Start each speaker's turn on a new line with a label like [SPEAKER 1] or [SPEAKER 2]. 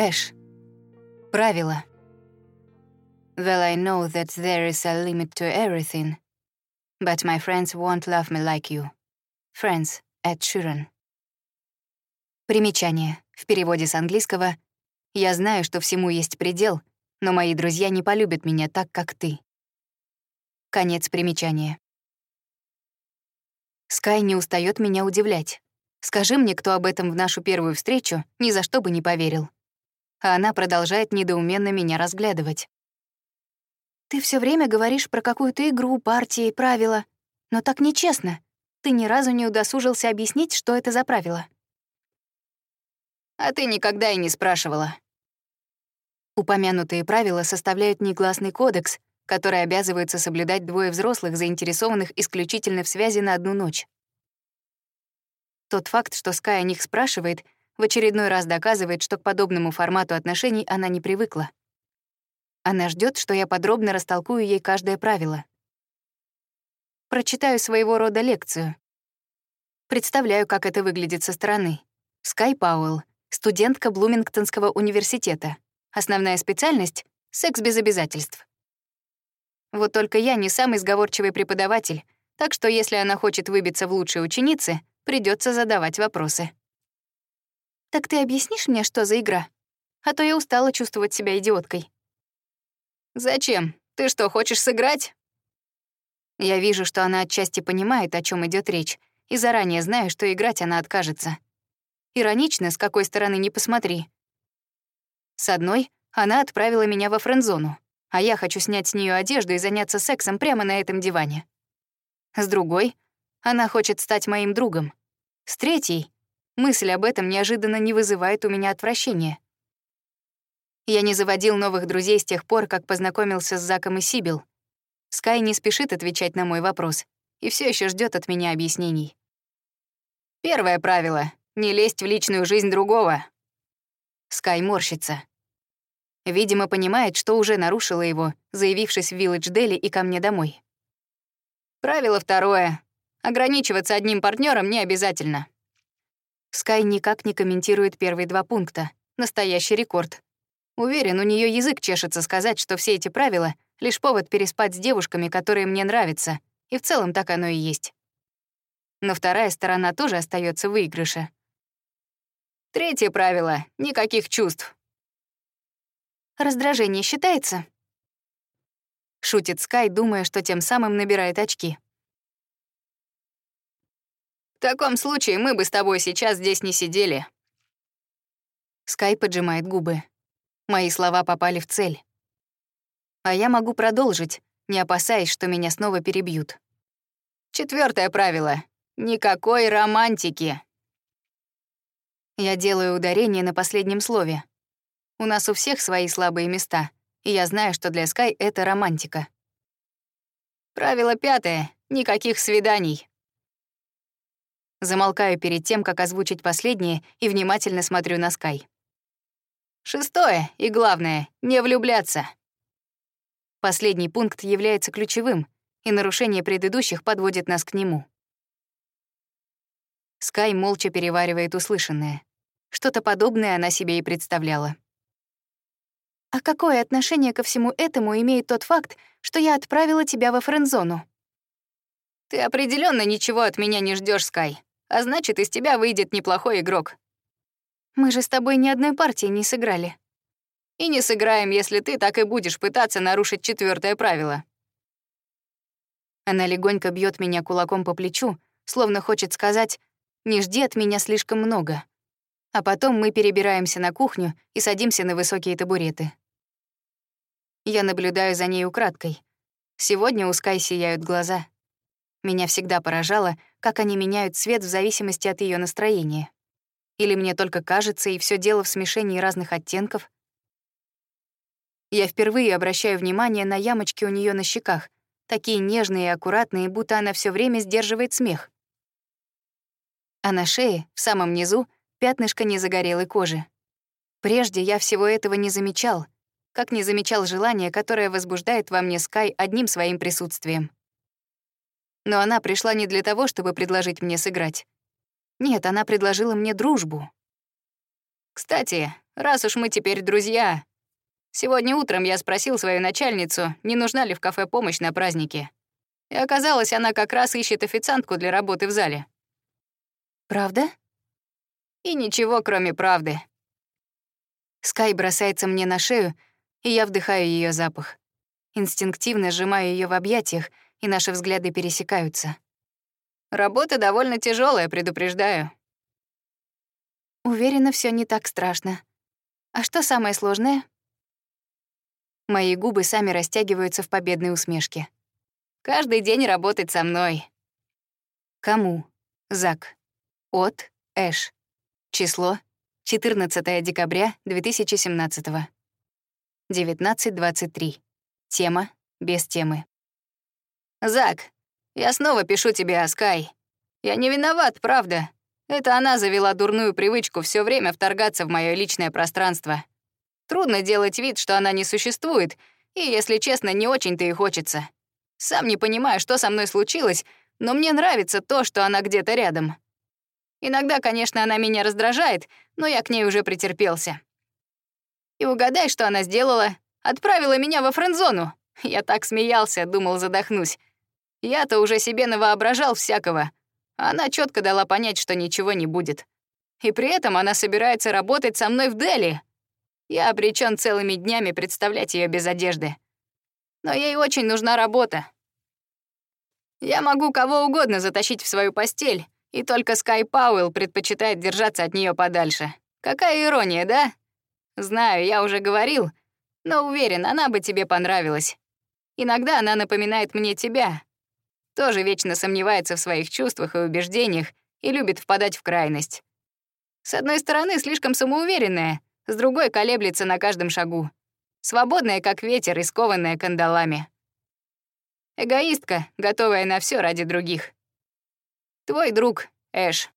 [SPEAKER 1] Эш. Правило. Well, I know that there is a limit to everything, but my friends won't love me like you. Friends, Ed Sheeran. Примечание. В переводе с английского «Я знаю, что всему есть предел, но мои друзья не полюбят меня так, как ты». Конец примечания. Скай не устает меня удивлять. Скажи мне, кто об этом в нашу первую встречу, ни за что бы не поверил. А она продолжает недоуменно меня разглядывать. Ты все время говоришь про какую-то игру, партии, правила. Но так нечестно. Ты ни разу не удосужился объяснить, что это за правила. А ты никогда и не спрашивала. Упомянутые правила составляют негласный кодекс, который обязываются соблюдать двое взрослых, заинтересованных исключительно в связи на одну ночь. Тот факт, что Скай о них спрашивает, в очередной раз доказывает, что к подобному формату отношений она не привыкла. Она ждет, что я подробно растолкую ей каждое правило. Прочитаю своего рода лекцию. Представляю, как это выглядит со стороны. Скай Пауэлл, студентка Блумингтонского университета. Основная специальность — секс без обязательств. Вот только я не самый сговорчивый преподаватель, так что если она хочет выбиться в лучшие ученицы, придется задавать вопросы. «Так ты объяснишь мне, что за игра? А то я устала чувствовать себя идиоткой». «Зачем? Ты что, хочешь сыграть?» Я вижу, что она отчасти понимает, о чем идет речь, и заранее знаю, что играть она откажется. Иронично, с какой стороны не посмотри. С одной, она отправила меня во френдзону, а я хочу снять с нее одежду и заняться сексом прямо на этом диване. С другой, она хочет стать моим другом. С третьей, мысль об этом неожиданно не вызывает у меня отвращения. Я не заводил новых друзей с тех пор, как познакомился с Заком и Сибил. Скай не спешит отвечать на мой вопрос и все еще ждет от меня объяснений. Первое правило — не лезть в личную жизнь другого. Скай морщится. Видимо, понимает, что уже нарушила его, заявившись в Виллидж Дели и ко мне домой. Правило второе. Ограничиваться одним партнером не обязательно. Скай никак не комментирует первые два пункта. Настоящий рекорд. Уверен, у нее язык чешется сказать, что все эти правила — лишь повод переспать с девушками, которые мне нравятся, и в целом так оно и есть. Но вторая сторона тоже остается в выигрыше. Третье правило — никаких чувств. Раздражение считается? Шутит Скай, думая, что тем самым набирает очки. В таком случае мы бы с тобой сейчас здесь не сидели. Скай поджимает губы. Мои слова попали в цель. А я могу продолжить, не опасаясь, что меня снова перебьют. Четвертое правило — никакой романтики. Я делаю ударение на последнем слове. У нас у всех свои слабые места, и я знаю, что для Скай это романтика. Правило пятое — никаких свиданий. Замолкаю перед тем, как озвучить последнее, и внимательно смотрю на Скай. Шестое и главное — не влюбляться. Последний пункт является ключевым, и нарушение предыдущих подводит нас к нему. Скай молча переваривает услышанное. Что-то подобное она себе и представляла. А какое отношение ко всему этому имеет тот факт, что я отправила тебя во френдзону? Ты определенно ничего от меня не ждешь, Скай. А значит, из тебя выйдет неплохой игрок. Мы же с тобой ни одной партии не сыграли. И не сыграем, если ты так и будешь пытаться нарушить четвертое правило. Она легонько бьет меня кулаком по плечу, словно хочет сказать «не жди от меня слишком много». А потом мы перебираемся на кухню и садимся на высокие табуреты. Я наблюдаю за ней украдкой. Сегодня у Скай сияют глаза. Меня всегда поражало, как они меняют цвет в зависимости от ее настроения. Или мне только кажется, и все дело в смешении разных оттенков. Я впервые обращаю внимание на ямочки у нее на щеках, такие нежные и аккуратные, будто она все время сдерживает смех. А на шее, в самом низу, пятнышко незагорелой кожи. Прежде я всего этого не замечал — как не замечал желания, которое возбуждает во мне Скай одним своим присутствием. Но она пришла не для того, чтобы предложить мне сыграть. Нет, она предложила мне дружбу. Кстати, раз уж мы теперь друзья. Сегодня утром я спросил свою начальницу, не нужна ли в кафе помощь на празднике. И оказалось, она как раз ищет официантку для работы в зале. Правда? И ничего, кроме правды. Скай бросается мне на шею, и я вдыхаю ее запах. Инстинктивно сжимаю ее в объятиях, и наши взгляды пересекаются. Работа довольно тяжелая, предупреждаю. Уверена, все не так страшно. А что самое сложное? Мои губы сами растягиваются в победной усмешке. Каждый день работать со мной. Кому? Зак. От Эш. Число 14 декабря 2017. 19.23. Тема без темы. Зак, я снова пишу тебе о Скай. Я не виноват, правда. Это она завела дурную привычку все время вторгаться в мое личное пространство. Трудно делать вид, что она не существует, и, если честно, не очень-то и хочется. Сам не понимаю, что со мной случилось, но мне нравится то, что она где-то рядом. Иногда, конечно, она меня раздражает, но я к ней уже претерпелся. И угадай, что она сделала? Отправила меня во френдзону. Я так смеялся, думал, задохнусь. Я-то уже себе навоображал всякого. Она четко дала понять, что ничего не будет. И при этом она собирается работать со мной в Дели. Я обречен целыми днями представлять ее без одежды. Но ей очень нужна работа. Я могу кого угодно затащить в свою постель, и только Скай Пауэлл предпочитает держаться от нее подальше. Какая ирония, да? Знаю, я уже говорил, но уверен, она бы тебе понравилась. Иногда она напоминает мне тебя, тоже вечно сомневается в своих чувствах и убеждениях и любит впадать в крайность. С одной стороны, слишком самоуверенная, с другой колеблется на каждом шагу. Свободная, как ветер, и скованная кандалами. Эгоистка, готовая на все ради других. Твой друг, Эш.